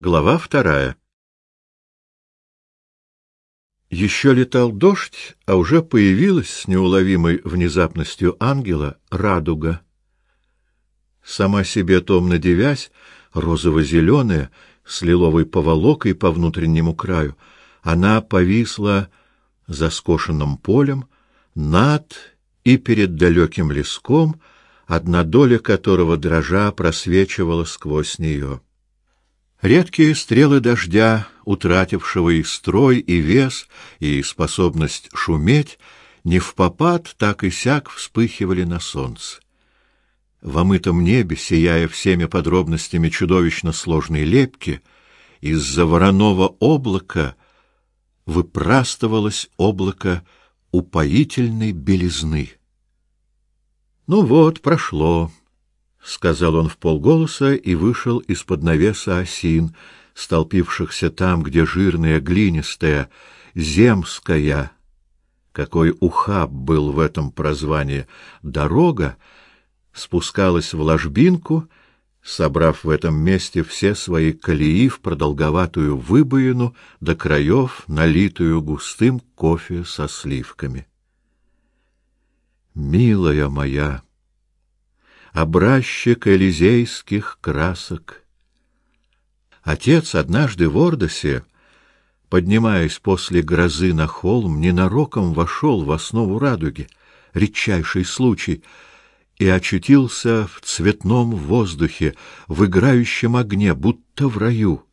Глава вторая. Еще летал дождь, а уже появилась с неуловимой внезапностью ангела радуга. Сама себе томно девясь, розово-зеленая, с лиловой поволокой по внутреннему краю, она повисла за скошенным полем, над и перед далеким леском, одна доля которого дрожа просвечивала сквозь нее. Редкие стрелы дождя, утратившего и строй, и вес, и способность шуметь, не в попад, так и сяк вспыхивали на солнце. В омытом небе, сияя всеми подробностями чудовищно сложной лепки, из-за вороного облака выпрастывалось облако упоительной белизны. Ну вот, прошло. — сказал он в полголоса и вышел из-под навеса осин, столпившихся там, где жирная глинистая, земская, какой ухаб был в этом прозвании, дорога, спускалась в ложбинку, собрав в этом месте все свои колеи в продолговатую выбоину до краев, налитую густым кофе со сливками. «Милая моя!» Образчик элизейских красок. Отец однажды в Ордосе, поднимаясь после грозы на холм, ненароком вошел в основу радуги, редчайший случай, и очутился в цветном воздухе, в играющем огне, будто в раю.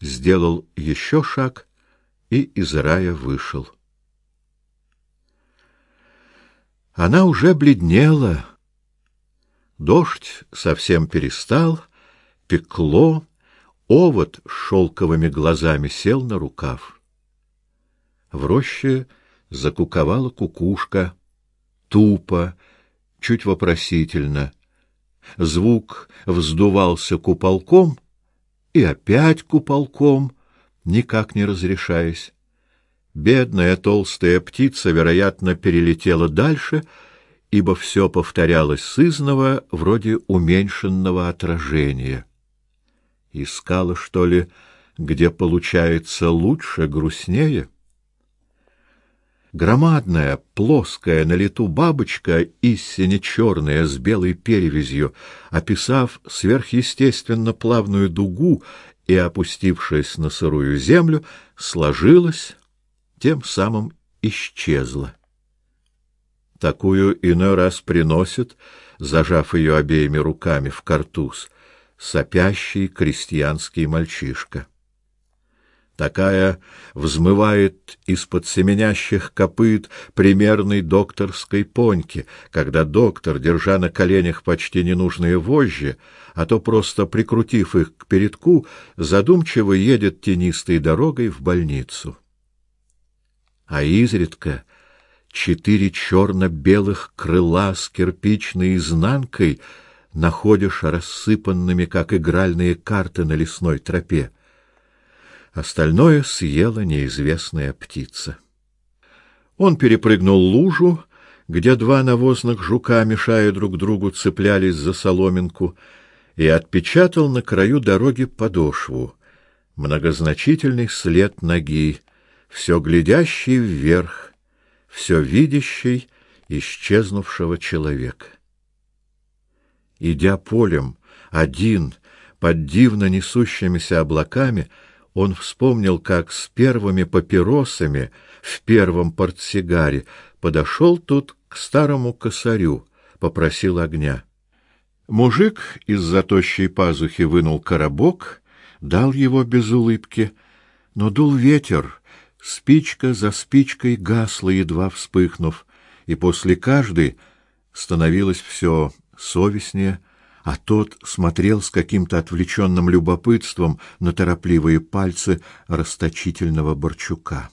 Сделал еще шаг и из рая вышел. Она уже бледнела, Дождь совсем перестал, пекло, овод шелковыми глазами сел на рукав. В роще закуковала кукушка, тупо, чуть вопросительно. Звук вздувался куполком и опять куполком, никак не разрешаясь. Бедная толстая птица, вероятно, перелетела дальше — ибо все повторялось сызново, вроде уменьшенного отражения. Искала, что ли, где получается лучше, грустнее? Громадная, плоская на лету бабочка, истинно черная, с белой перевязью, описав сверхъестественно плавную дугу и опустившись на сырую землю, сложилась, тем самым исчезла. Такую иной раз приносит, зажав ее обеими руками в картуз, сопящий крестьянский мальчишка. Такая взмывает из-под семенящих копыт примерной докторской поньки, когда доктор, держа на коленях почти ненужные вожжи, а то просто прикрутив их к передку, задумчиво едет тенистой дорогой в больницу. А изредка четыре черно-белых крыла с кирпичной изнанкой находишь рассыпанными, как игральные карты на лесной тропе. Остальное съела неизвестная птица. Он перепрыгнул лужу, где два навозных жука, мешая друг другу, цеплялись за соломинку, и отпечатал на краю дороги подошву, многозначительный след ноги, все глядящий вверх, все видящий исчезнувшего человека. Идя полем, один, под дивно несущимися облаками, он вспомнил, как с первыми папиросами в первом портсигаре подошел тут к старому косарю, попросил огня. Мужик из-за пазухи вынул коробок, дал его без улыбки, но дул ветер, Спичка за спичкой гасла, едва вспыхнув, и после каждой становилось все совестнее, а тот смотрел с каким-то отвлеченным любопытством на торопливые пальцы расточительного Борчука.